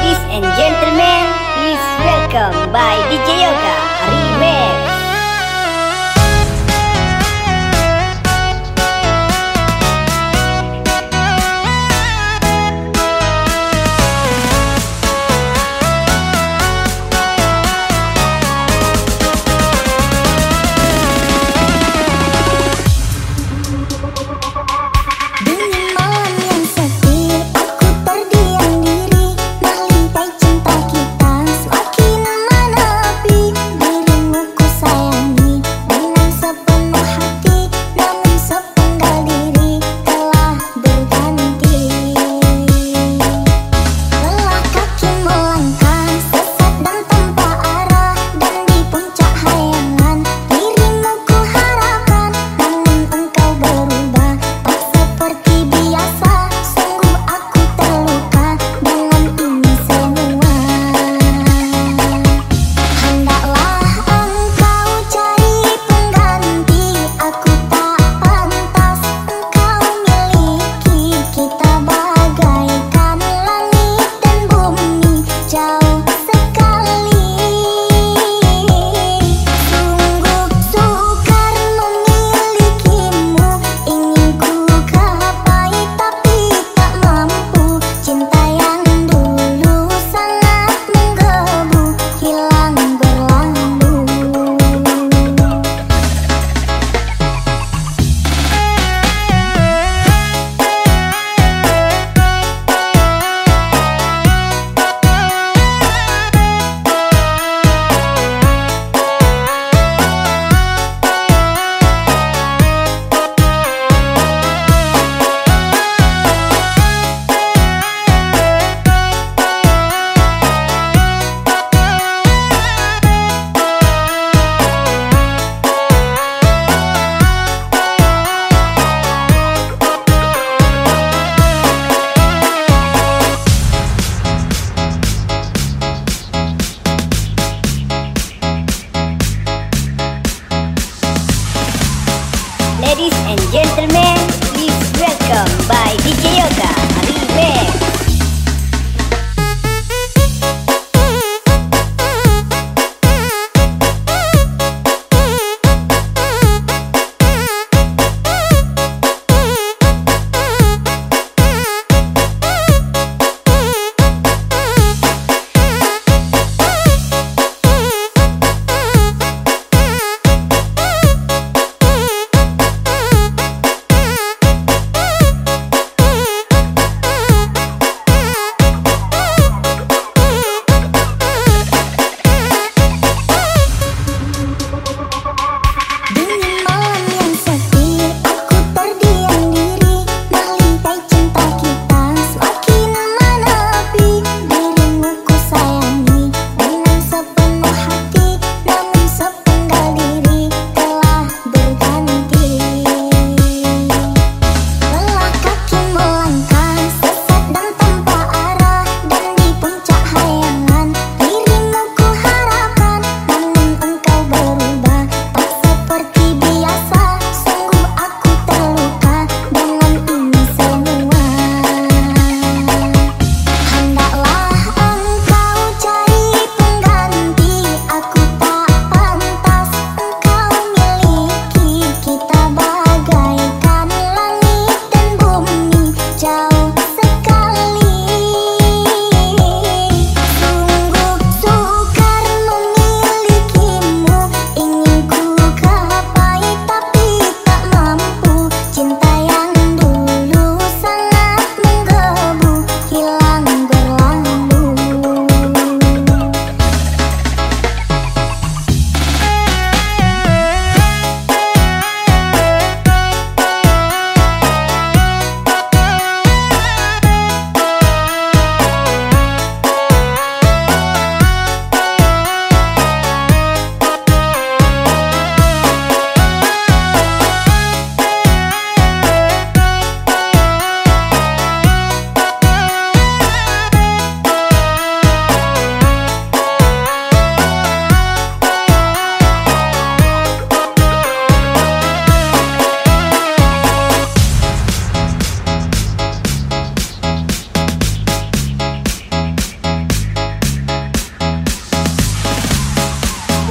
Ladies and gentlemen, please welcome by DJ Yoga. Hari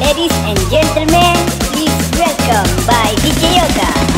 Ladies and gentlemen, please welcome by DJ Yoga.